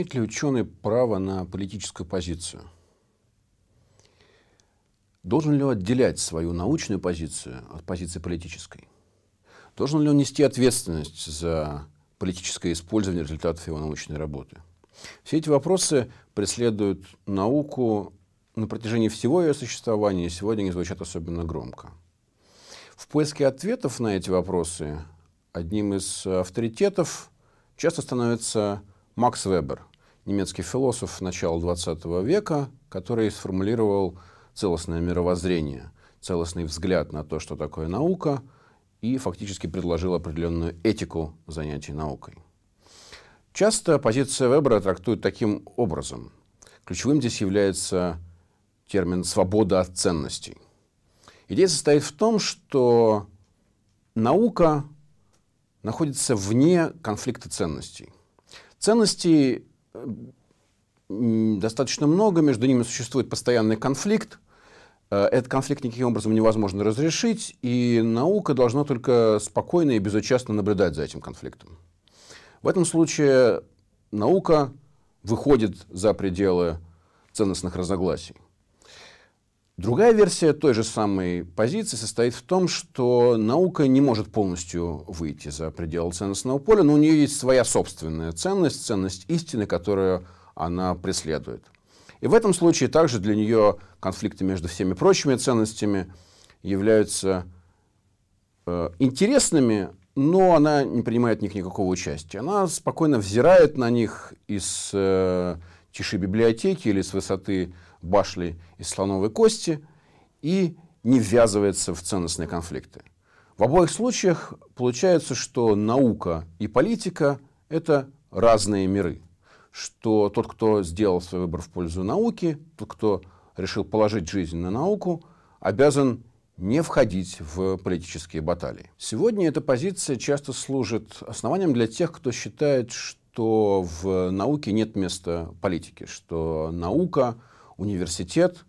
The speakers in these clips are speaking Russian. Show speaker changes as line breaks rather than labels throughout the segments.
Имеет ли ученый право на политическую позицию? Должен ли он отделять свою научную позицию от позиции политической? Должен ли он нести ответственность за политическое использование результатов его научной работы? Все эти вопросы преследуют науку на протяжении всего ее существования, и сегодня они звучат особенно громко. В поиске ответов на эти вопросы одним из авторитетов часто становится Макс Вебер, немецкий философ начала XX века, который сформулировал целостное мировоззрение, целостный взгляд на то, что такое наука, и фактически предложил определенную этику занятий наукой. Часто позиция Вебера трактуют таким образом. Ключевым здесь является термин «свобода от ценностей». Идея состоит в том, что наука находится вне конфликта ценностей. Ценностей достаточно много, между ними существует постоянный конфликт. Э, этот конфликт никаким образом невозможно разрешить, и наука должна только спокойно и безучастно наблюдать за этим конфликтом. В этом случае наука выходит за пределы ценностных разногласий. Другая версия той же самой позиции состоит в том, что наука не может полностью выйти за пределы ценностного поля, но у нее есть своя собственная ценность, ценность истины, которую она преследует. И в этом случае также для нее конфликты между всеми прочими ценностями являются э, интересными, но она не принимает в них никакого участия. Она спокойно взирает на них из э, тиши библиотеки или с высоты башли из слоновой кости и не ввязывается в ценностные конфликты. В обоих случаях получается, что наука и политика – это разные миры. Что тот, кто сделал свой выбор в пользу науки, тот, кто решил положить жизнь на науку, обязан не входить в политические баталии. Сегодня эта позиция часто служит основанием для тех, кто считает, что в науке нет места политики, что наука университет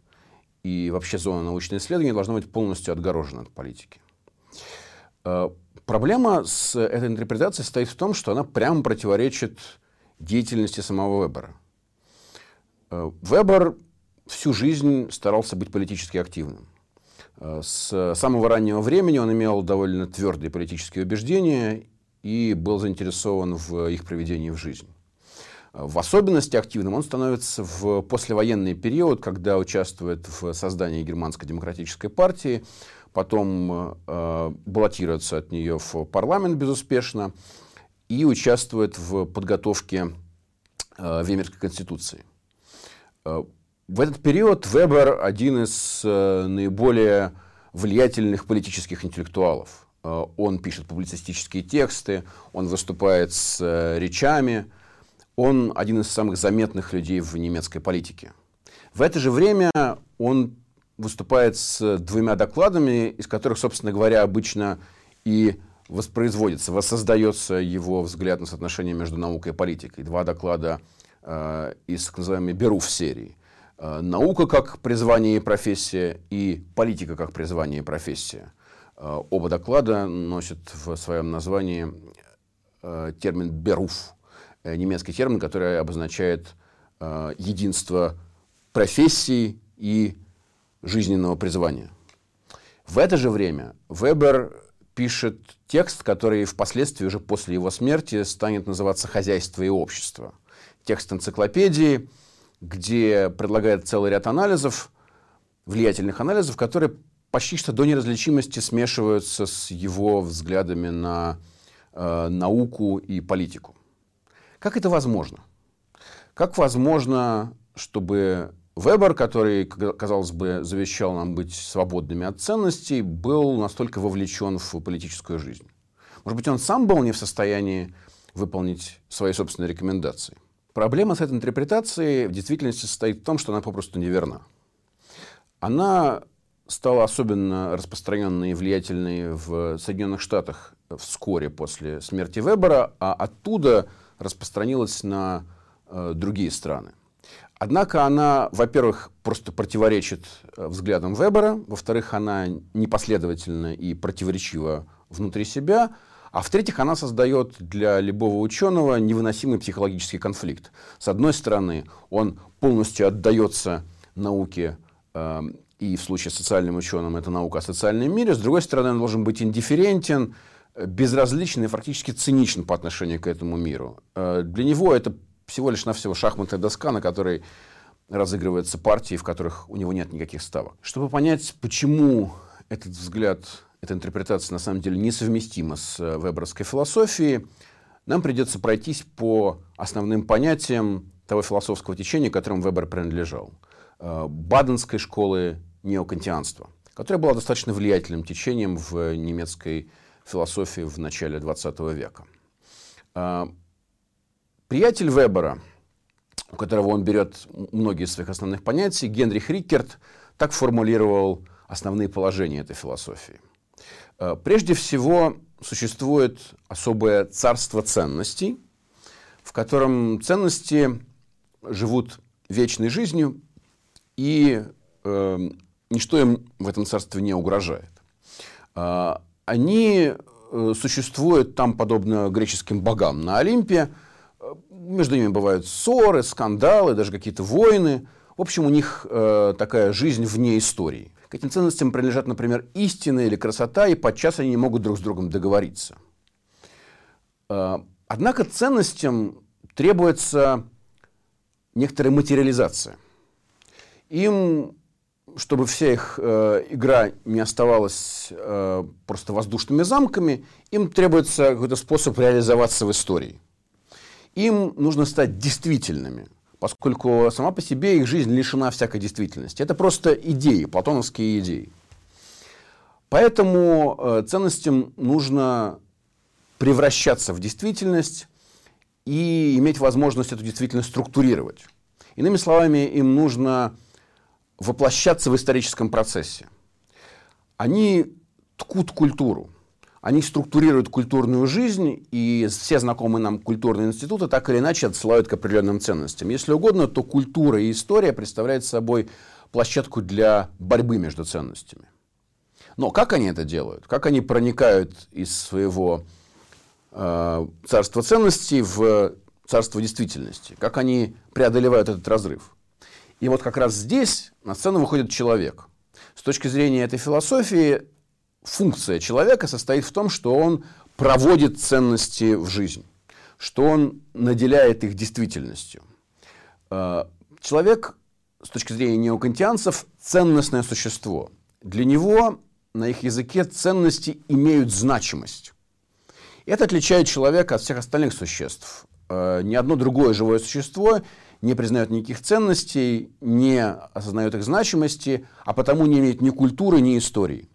и вообще зона научного исследования должна быть полностью отгорожена от политики. Э, проблема с этой интерпретацией стоит в том, что она прямо противоречит деятельности самого Вебера. Э, Вебер всю жизнь старался быть политически активным. Э, с самого раннего времени он имел довольно твердые политические убеждения и был заинтересован в их проведении в жизнь. В особенности активным он становится в послевоенный период, когда участвует в создании Германской демократической партии, потом э, баллотируется от нее в парламент безуспешно и участвует в подготовке э, Веймерской конституции. Э, в этот период Вебер один из э, наиболее влиятельных политических интеллектуалов. Э, он пишет публицистические тексты, он выступает с э, речами, он один из самых заметных людей в немецкой политике. В это же время он выступает с двумя докладами, из которых, собственно говоря, обычно и воспроизводится, воссоздается его взгляд на соотношение между наукой и политикой. Два доклада э, из так называемой Беруф серии. Э, наука как призвание и профессия и политика как призвание и профессия. Э, оба доклада носят в своем названии э, термин «беруф», немецкий термин, который обозначает э, единство профессии и жизненного призвания. В это же время Вебер пишет текст, который впоследствии, уже после его смерти, станет называться «Хозяйство и общество». Текст энциклопедии, где предлагает целый ряд анализов, влиятельных анализов, которые почти что до неразличимости смешиваются с его взглядами на э, науку и политику. Как это возможно? Как возможно, чтобы Вебер, который, казалось бы, завещал нам быть свободными от ценностей, был настолько вовлечен в политическую жизнь? Может быть, он сам был не в состоянии выполнить свои собственные рекомендации? Проблема с этой интерпретацией в действительности состоит в том, что она попросту неверна. Она стала особенно распространенной и влиятельной в Соединенных Штатах вскоре после смерти Вебера, а оттуда распространилась на э, другие страны. Однако она, во-первых, просто противоречит э, взглядам Вебера, во-вторых, она непоследовательна и противоречива внутри себя, А в-третьих, она создает для любого ученого невыносимый психологический конфликт. С одной стороны, он полностью отдается науке, э, и в случае с социальным ученым это наука о социальном мире. С другой стороны, он должен быть индифферентен, безразличен и фактически циничен по отношению к этому миру. Э, для него это всего лишь навсего шахматная доска, на которой разыгрываются партии, в которых у него нет никаких ставок. Чтобы понять, почему этот взгляд, эта интерпретация на самом деле несовместима с э, веберовской философией, нам придется пройтись по основным понятиям того философского течения, которому Вебер принадлежал. Э, Баденской школы неокантианства, которая была достаточно влиятельным течением в немецкой философии в начале XX века. Э, приятель Вебера, у которого он берет многие из своих основных понятий, Генрих Риккерт, так формулировал основные положения этой философии. Э, прежде всего, существует особое царство ценностей, в котором ценности живут вечной жизнью, и э, ничто им в этом царстве не угрожает. Э, они э, существуют там, подобно греческим богам на Олимпе. Э, между ними бывают ссоры, скандалы, даже какие-то войны. В общем, у них э, такая жизнь вне истории. К этим ценностям принадлежат, например, истина или красота, и подчас они не могут друг с другом договориться. Э, однако ценностям требуется некоторая материализация. Им, чтобы вся их э, игра не оставалась э, просто воздушными замками, им требуется какой-то способ реализоваться в истории. Им нужно стать действительными – поскольку сама по себе их жизнь лишена всякой действительности. Это просто идеи, платоновские идеи. Поэтому э, ценностям нужно превращаться в действительность и иметь возможность эту действительность структурировать. Иными словами, им нужно воплощаться в историческом процессе. Они ткут культуру они структурируют культурную жизнь, и все знакомые нам культурные институты так или иначе отсылают к определенным ценностям. Если угодно, то культура и история представляют собой площадку для борьбы между ценностями. Но как они это делают? Как они проникают из своего э, царства ценностей в царство действительности? Как они преодолевают этот разрыв? И вот как раз здесь на сцену выходит человек. С точки зрения этой философии, функция человека состоит в том, что он проводит ценности в жизнь, что он наделяет их действительностью. Э, человек, с точки зрения неокантианцев, ценностное существо. Для него на их языке ценности имеют значимость. Это отличает человека от всех остальных существ. Э, ни одно другое живое существо не признает никаких ценностей, не осознает их значимости, а потому не имеет ни культуры, ни истории.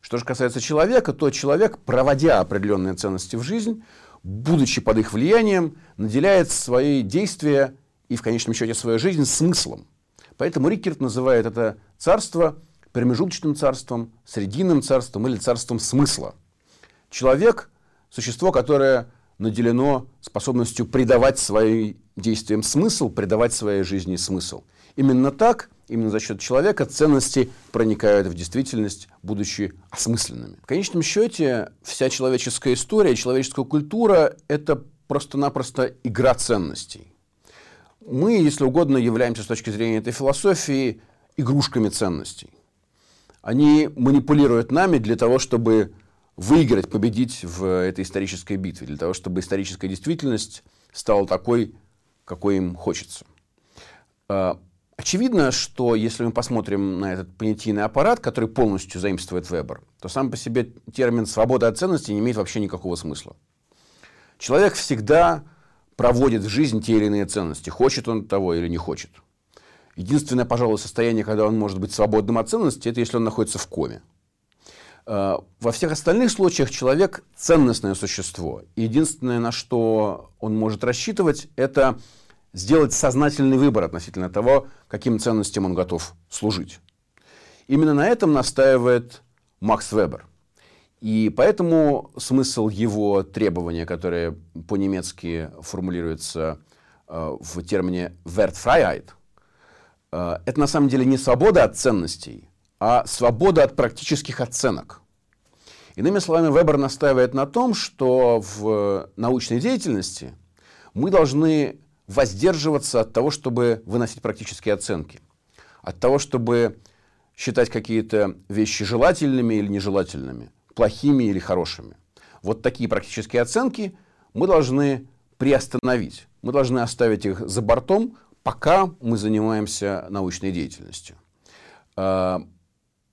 Что же касается человека, то человек, проводя определенные ценности в жизнь, будучи под их влиянием, наделяет свои действия и в конечном счете свою жизнь смыслом. Поэтому Рикерт называет это царство промежуточным царством, срединным царством или царством смысла. Человек – существо, которое наделено способностью придавать своим действиям смысл, придавать своей жизни смысл. Именно так – именно за счет человека ценности проникают в действительность, будучи осмысленными. В конечном счете, вся человеческая история, человеческая культура – это просто-напросто игра ценностей. Мы, если угодно, являемся с точки зрения этой философии игрушками ценностей. Они манипулируют нами для того, чтобы выиграть, победить в этой исторической битве, для того, чтобы историческая действительность стала такой, какой им хочется. А, Очевидно, что если мы посмотрим на этот понятийный аппарат, который полностью заимствует Вебер, то сам по себе термин «свобода от ценностей» не имеет вообще никакого смысла. Человек всегда проводит в жизнь те или иные ценности, хочет он того или не хочет. Единственное, пожалуй, состояние, когда он может быть свободным от ценностей, это если он находится в коме. А, во всех остальных случаях человек – ценностное существо. И единственное, на что он может рассчитывать, это сделать сознательный выбор относительно того, каким ценностям он готов служить. Именно на этом настаивает Макс Вебер. И поэтому смысл его требования, которое по-немецки формулируется э, в термине Wertfreiheit, э, это на самом деле не свобода от ценностей, а свобода от практических оценок. Иными словами, Вебер настаивает на том, что в научной деятельности мы должны воздерживаться от того, чтобы выносить практические оценки, от того, чтобы считать какие-то вещи желательными или нежелательными, плохими или хорошими. Вот такие практические оценки мы должны приостановить. Мы должны оставить их за бортом, пока мы занимаемся научной деятельностью.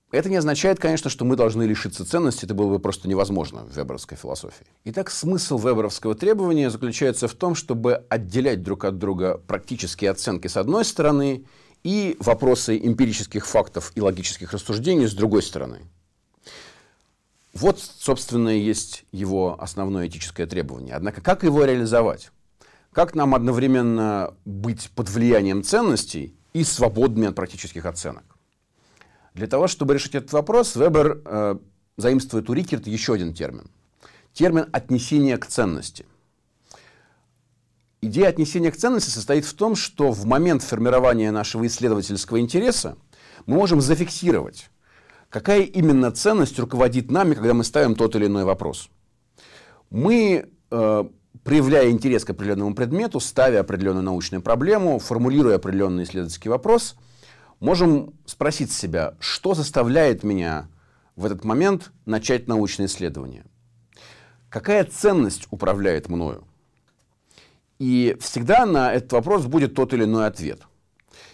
Это не означает, конечно, что мы должны лишиться ценности, это было бы просто невозможно в веберовской философии. Итак, смысл веберовского требования заключается в том, чтобы отделять друг от друга практические оценки с одной стороны и вопросы эмпирических фактов и логических рассуждений с другой стороны. Вот, собственно, и есть его основное этическое требование. Однако, как его реализовать? Как нам одновременно быть под влиянием ценностей и свободными от практических оценок? Для того, чтобы решить этот вопрос, Вебер э, заимствует у Рикерта еще один термин. Термин отнесения к ценности – Идея отнесения к ценности состоит в том, что в момент формирования нашего исследовательского интереса мы можем зафиксировать, какая именно ценность руководит нами, когда мы ставим тот или иной вопрос. Мы, э, проявляя интерес к определенному предмету, ставя определенную научную проблему, формулируя определенный исследовательский вопрос, можем спросить себя, что заставляет меня в этот момент начать научное исследование. Какая ценность управляет мною? И всегда на этот вопрос будет тот или иной ответ.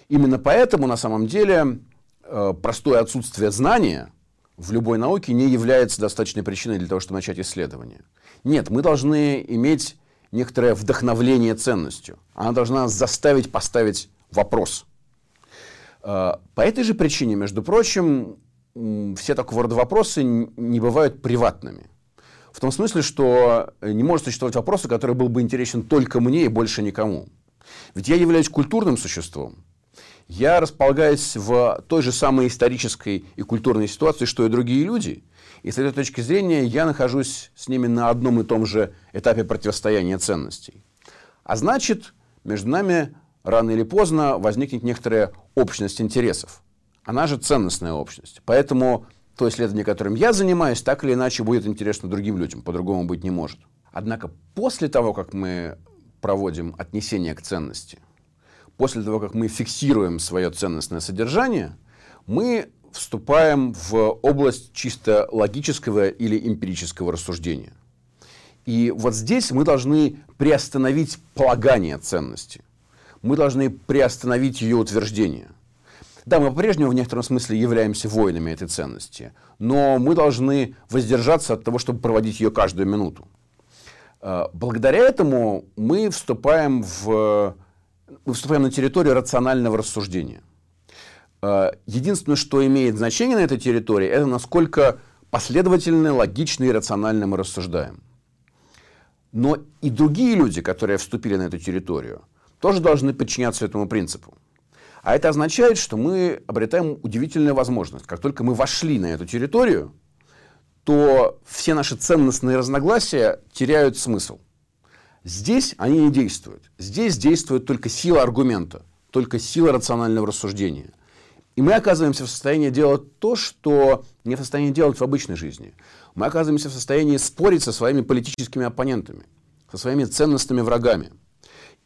Именно поэтому на самом деле э, простое отсутствие знания в любой науке не является достаточной причиной для того, чтобы начать исследование. Нет, мы должны иметь некоторое вдохновление ценностью. Она должна заставить поставить вопрос. По этой же причине, между прочим, все рода вопросы не бывают приватными. В том смысле, что э, не может существовать вопроса, который был бы интересен только мне и больше никому. Ведь я являюсь культурным существом. Я располагаюсь в той же самой исторической и культурной ситуации, что и другие люди. И с этой точки зрения я нахожусь с ними на одном и том же этапе противостояния ценностей. А значит, между нами рано или поздно возникнет некоторая общность интересов. Она же ценностная общность. Поэтому то исследование, которым я занимаюсь, так или иначе будет интересно другим людям, по-другому быть не может. Однако после того, как мы проводим отнесение к ценности, после того, как мы фиксируем свое ценностное содержание, мы вступаем в область чисто логического или эмпирического рассуждения. И вот здесь мы должны приостановить полагание ценности. Мы должны приостановить ее утверждение – да, мы по-прежнему в некотором смысле являемся воинами этой ценности, но мы должны воздержаться от того, чтобы проводить ее каждую минуту. Э, благодаря этому мы вступаем, в, мы вступаем на территорию рационального рассуждения. Э, единственное, что имеет значение на этой территории, это насколько последовательно, логично и рационально мы рассуждаем. Но и другие люди, которые вступили на эту территорию, тоже должны подчиняться этому принципу. А это означает, что мы обретаем удивительную возможность. Как только мы вошли на эту территорию, то все наши ценностные разногласия теряют смысл. Здесь они не действуют. Здесь действует только сила аргумента, только сила рационального рассуждения. И мы оказываемся в состоянии делать то, что не в состоянии делать в обычной жизни. Мы оказываемся в состоянии спорить со своими политическими оппонентами, со своими ценностными врагами –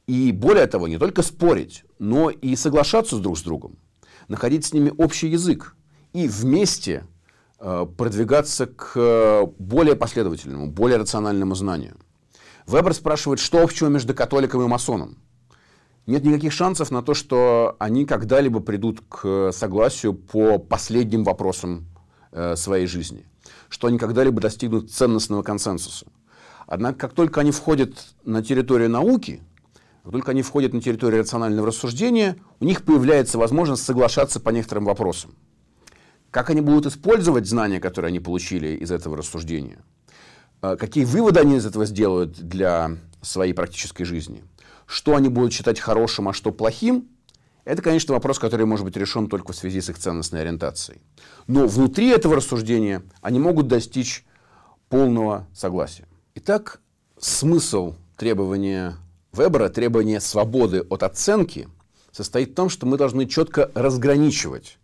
и более того, не только спорить, но и соглашаться друг с другом, находить с ними общий язык и вместе э, продвигаться к э, более последовательному, более рациональному знанию. Вебер спрашивает, что общего между католиком и масоном. Нет никаких шансов на то, что они когда-либо придут к согласию по последним вопросам э, своей жизни, что они когда-либо достигнут ценностного консенсуса. Однако, как только они входят на территорию науки, как только они входят на территорию рационального рассуждения, у них появляется возможность соглашаться по некоторым вопросам. Как они будут использовать знания, которые они получили из этого рассуждения? А какие выводы они из этого сделают для своей практической жизни? Что они будут считать хорошим, а что плохим? Это, конечно, вопрос, который может быть решен только в связи с их ценностной ориентацией. Но внутри этого рассуждения они могут достичь полного согласия. Итак, смысл требования Вебера требование свободы от оценки состоит в том, что мы должны четко разграничивать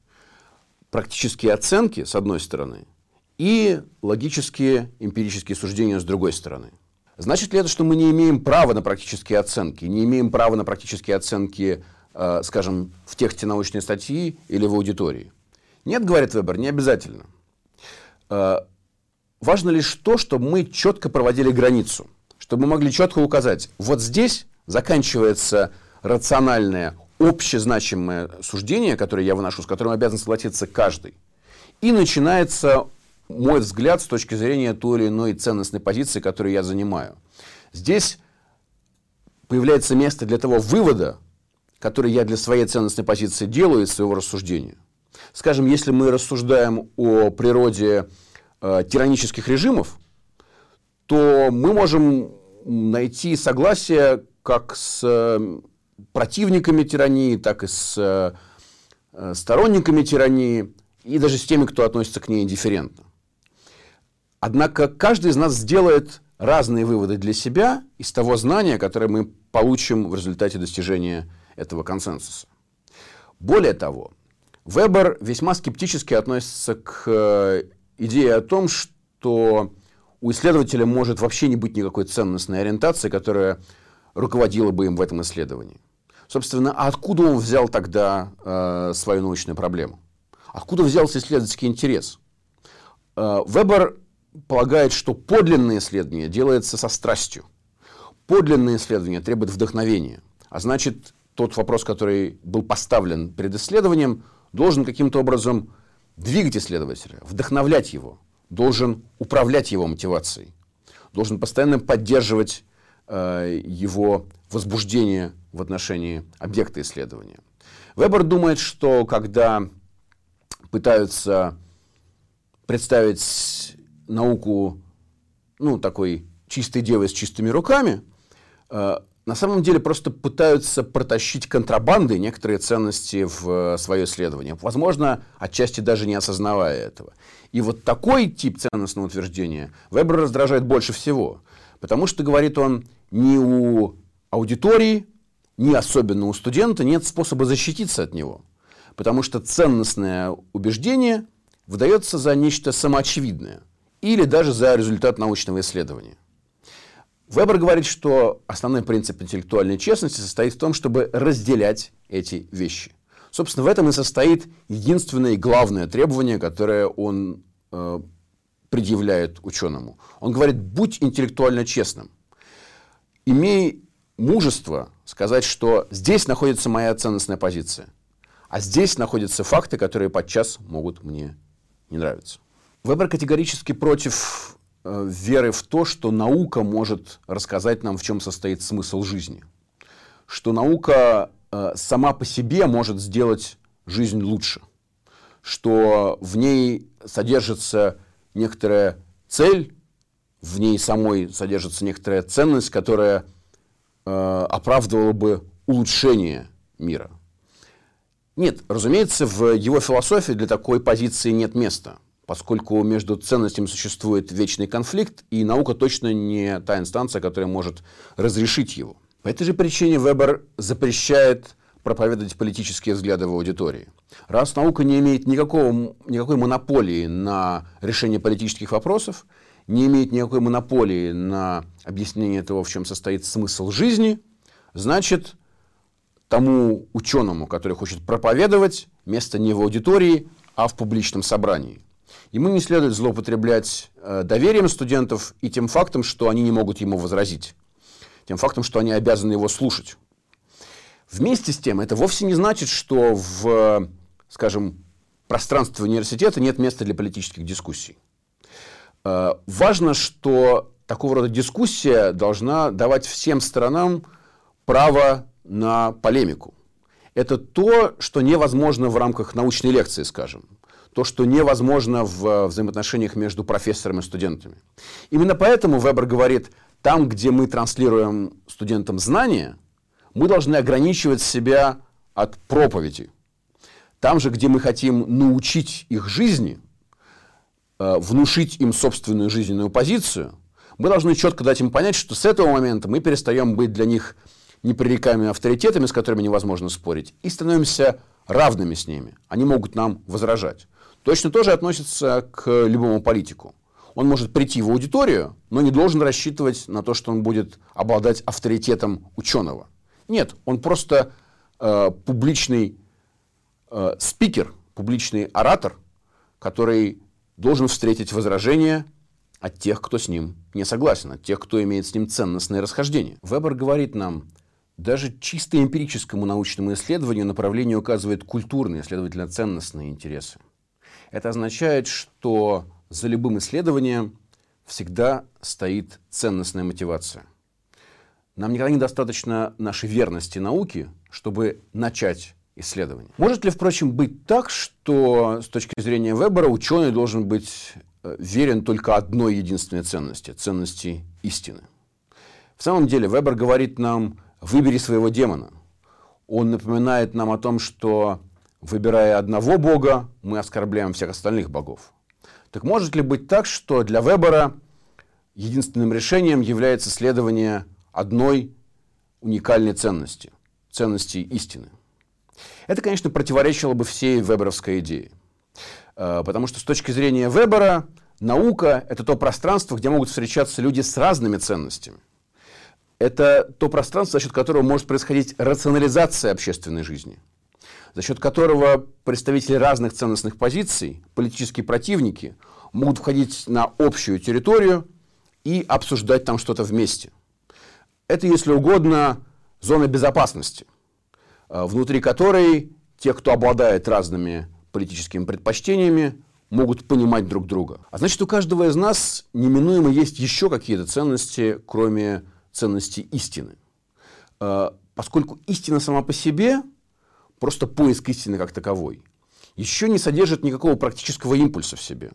практические оценки, с одной стороны, и логические эмпирические суждения с другой стороны. Значит ли это, что мы не имеем права на практические оценки, не имеем права на практические оценки, э, скажем, в тексте научной статьи или в аудитории? Нет, говорит Вебер, не обязательно. Э, важно лишь то, чтобы мы четко проводили границу, чтобы мы могли четко указать, вот здесь заканчивается рациональное, общезначимое суждение, которое я выношу, с которым обязан согласиться каждый, и начинается мой взгляд с точки зрения той или иной ценностной позиции, которую я занимаю. Здесь появляется место для того вывода, который я для своей ценностной позиции делаю из своего рассуждения. Скажем, если мы рассуждаем о природе э, тиранических режимов, то мы можем найти согласие как с э, противниками тирании, так и с э, сторонниками тирании, и даже с теми, кто относится к ней индифферентно. Однако каждый из нас сделает разные выводы для себя из того знания, которое мы получим в результате достижения этого консенсуса. Более того, Вебер весьма скептически относится к э, идее о том, что у исследователя может вообще не быть никакой ценностной ориентации, которая руководила бы им в этом исследовании. Собственно, а откуда он взял тогда э, свою научную проблему? Откуда взялся исследовательский интерес? Э, Вебер полагает, что подлинное исследование делается со страстью. Подлинное исследование требует вдохновения. А значит, тот вопрос, который был поставлен перед исследованием, должен каким-то образом двигать исследователя, вдохновлять его, должен управлять его мотивацией, должен постоянно поддерживать э, его возбуждение в отношении объекта исследования. Вебер думает, что когда пытаются представить науку ну, такой чистой девой с чистыми руками, э, на самом деле просто пытаются протащить контрабандой некоторые ценности в э, свое исследование. Возможно, отчасти даже не осознавая этого. И вот такой тип ценностного утверждения Вебер раздражает больше всего. Потому что, говорит он, ни у аудитории, ни особенно у студента нет способа защититься от него. Потому что ценностное убеждение выдается за нечто самоочевидное или даже за результат научного исследования. Вебер говорит, что основной принцип интеллектуальной честности состоит в том, чтобы разделять эти вещи. Собственно, в этом и состоит единственное и главное требование, которое он э, предъявляет ученому. Он говорит, будь интеллектуально честным. Имей мужество сказать, что здесь находится моя ценностная позиция, а здесь находятся факты, которые подчас могут мне не нравиться. Вебер категорически против Э, веры в то, что наука может рассказать нам, в чем состоит смысл жизни. Что наука сама по себе может сделать жизнь лучше. Что в ней содержится некоторая цель, в ней самой содержится некоторая ценность, которая э, оправдывала бы улучшение мира. Нет, разумеется, в его философии для такой позиции нет места поскольку между ценностями существует вечный конфликт, и наука точно не та инстанция, которая может разрешить его. По этой же причине Вебер запрещает проповедовать политические взгляды в аудитории. Раз наука не имеет никакого, никакой монополии на решение политических вопросов, не имеет никакой монополии на объяснение того, в чем состоит смысл жизни, значит, тому ученому, который хочет проповедовать, место не в аудитории, а в публичном собрании. Ему не следует злоупотреблять э, доверием студентов и тем фактом, что они не могут ему возразить, тем фактом, что они обязаны его слушать. Вместе с тем, это вовсе не значит, что в, скажем, пространстве университета нет места для политических дискуссий. Э, важно, что такого рода дискуссия должна давать всем сторонам право на полемику. Это то, что невозможно в рамках научной лекции, скажем то, что невозможно в э, взаимоотношениях между профессором и студентами. Именно поэтому Вебер говорит, там, где мы транслируем студентам знания, мы должны ограничивать себя от проповеди. Там же, где мы хотим научить их жизни, э, внушить им собственную жизненную позицию, мы должны четко дать им понять, что с этого момента мы перестаем быть для них непререкаемыми авторитетами, с которыми невозможно спорить, и становимся равными с ними. Они могут нам возражать. точно тоже относится к любому политику. Он может прийти в аудиторию, но не должен рассчитывать на то, что он будет обладать авторитетом ученого. Нет, он просто э, публичный э, спикер, публичный оратор, который должен встретить возражения от тех, кто с ним не согласен, от тех, кто имеет с ним ценностные расхождения. Вебер говорит нам, даже чисто эмпирическому научному исследованию направление указывает культурные, следовательно, ценностные интересы. Это означает, что за любым исследованием всегда стоит ценностная мотивация. Нам никогда недостаточно нашей верности науке, чтобы начать исследование. Может ли, впрочем, быть так, что с точки зрения Вебера ученый должен быть э, верен только одной единственной ценности – ценности истины? В самом деле Вебер говорит нам «выбери своего демона». Он напоминает нам о том, что выбирая одного бога, мы оскорбляем всех остальных богов. Так может ли быть так, что для Вебера единственным решением является следование одной уникальной ценности – ценности истины? Это, конечно, противоречило бы всей веберовской идее. Э, потому что с точки зрения Вебера наука – это то пространство, где могут встречаться люди с разными ценностями. Это то пространство, за счет которого может происходить рационализация общественной жизни, за счет которого представители разных ценностных позиций, политические противники, могут входить на общую территорию и обсуждать там что-то вместе. Это, если угодно, зона безопасности. Э, внутри которой те, кто обладает разными политическими предпочтениями, могут понимать друг друга. А значит, у каждого из нас неминуемо есть еще какие-то ценности, кроме ценности истины. Э, поскольку истина сама по себе, просто поиск истины как таковой, еще не содержит никакого практического импульса в себе.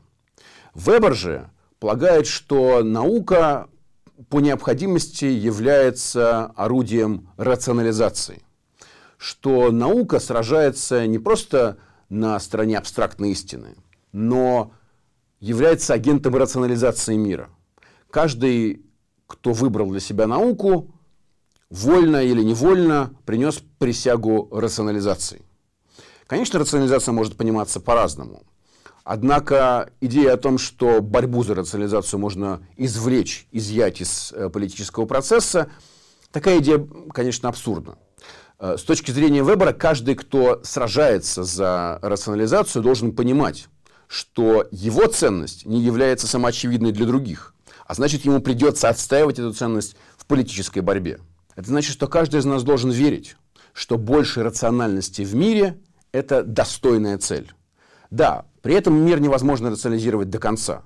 Вебер же полагает, что наука по необходимости является орудием рационализации что наука сражается не просто на стороне абстрактной истины, но является агентом рационализации мира. Каждый, кто выбрал для себя науку, вольно или невольно принес присягу рационализации. Конечно, рационализация может пониматься по-разному. Однако идея о том, что борьбу за рационализацию можно извлечь, изъять из э, политического процесса, такая идея, конечно, абсурдна. Э, с точки зрения Вебера, каждый, кто сражается за рационализацию, должен понимать, что его ценность не является самоочевидной для других, а значит, ему придется отстаивать эту ценность в политической борьбе. Это значит, что каждый из нас должен верить, что больше рациональности в мире – это достойная цель. Да, при этом мир невозможно рационализировать до конца.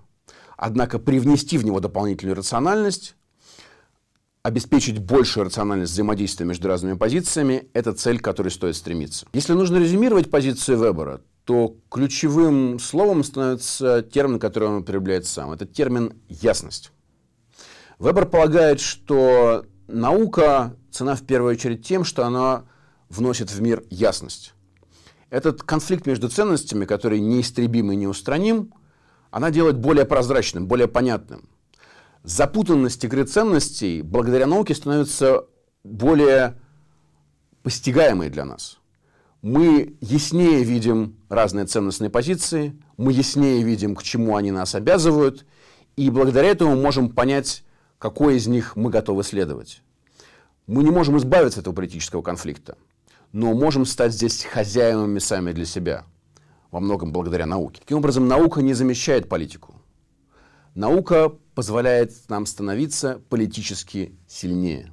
Однако привнести в него дополнительную рациональность обеспечить большую рациональность взаимодействия между разными позициями – это цель, к которой стоит стремиться. Если нужно резюмировать позицию Вебера, то ключевым словом становится термин, который он употребляет сам. Это термин «ясность». Вебер полагает, что наука цена в первую очередь тем, что она вносит в мир ясность. Этот конфликт между ценностями, который неистребим и неустраним, она делает более прозрачным, более понятным запутанность игры ценностей благодаря науке становится более постигаемой для нас. Мы яснее видим разные ценностные позиции, мы яснее видим, к чему они нас обязывают, и благодаря этому можем понять, какой из них мы готовы следовать. Мы не можем избавиться от этого политического конфликта, но можем стать здесь хозяевами сами для себя, во многом благодаря науке. Таким образом, наука не замещает политику. Наука позволяет нам становиться политически сильнее.